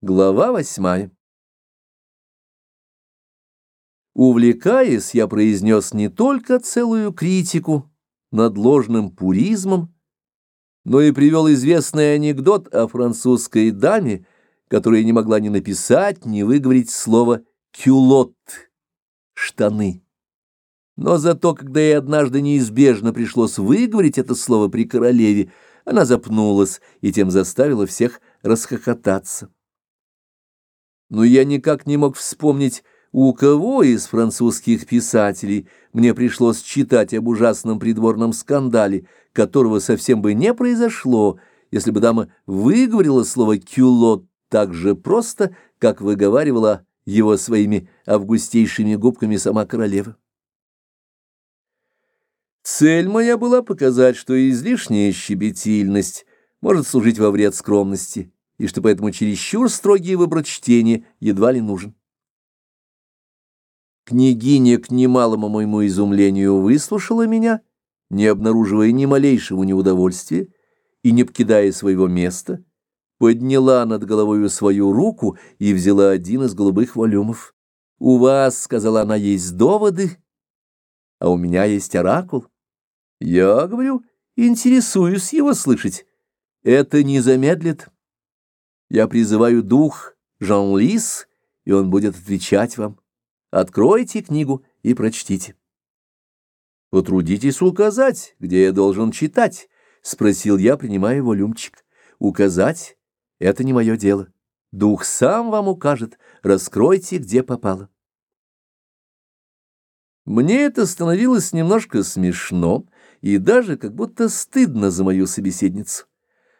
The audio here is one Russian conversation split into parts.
Глава восьмая. Увлекаясь, я произнес не только целую критику над ложным пуризмом, но и привел известный анекдот о французской даме, которая не могла ни написать, ни выговорить слово «кюлот» — «штаны». Но зато, когда ей однажды неизбежно пришлось выговорить это слово при королеве, она запнулась и тем заставила всех расхохотаться но я никак не мог вспомнить, у кого из французских писателей мне пришлось читать об ужасном придворном скандале, которого совсем бы не произошло, если бы дама выговорила слово «кюлот» так же просто, как выговаривала его своими августейшими губками сама королева. Цель моя была показать, что излишняя щебетильность может служить во вред скромности и что поэтому чересчур строгий выбор чтения едва ли нужен. Княгиня, к немалому моему изумлению, выслушала меня, не обнаруживая ни малейшего неудовольствия и не покидая своего места, подняла над головою свою руку и взяла один из голубых волюмов. «У вас, — сказала она, — есть доводы, а у меня есть оракул. Я, говорю, интересуюсь его слышать. Это не замедлит». Я призываю дух Жан-Лис, и он будет отвечать вам. Откройте книгу и прочтите. «Потрудитесь указать, где я должен читать», — спросил я, принимая его люмчик. «Указать — это не мое дело. Дух сам вам укажет. Раскройте, где попало». Мне это становилось немножко смешно и даже как будто стыдно за мою собеседницу.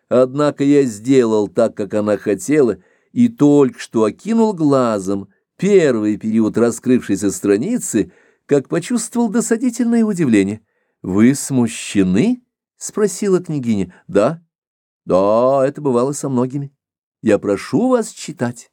Однако я сделал так, как она хотела, и только что окинул глазом первый период раскрывшейся страницы, как почувствовал досадительное удивление. «Вы смущены?» — спросила княгиня. «Да». «Да, это бывало со многими. Я прошу вас читать».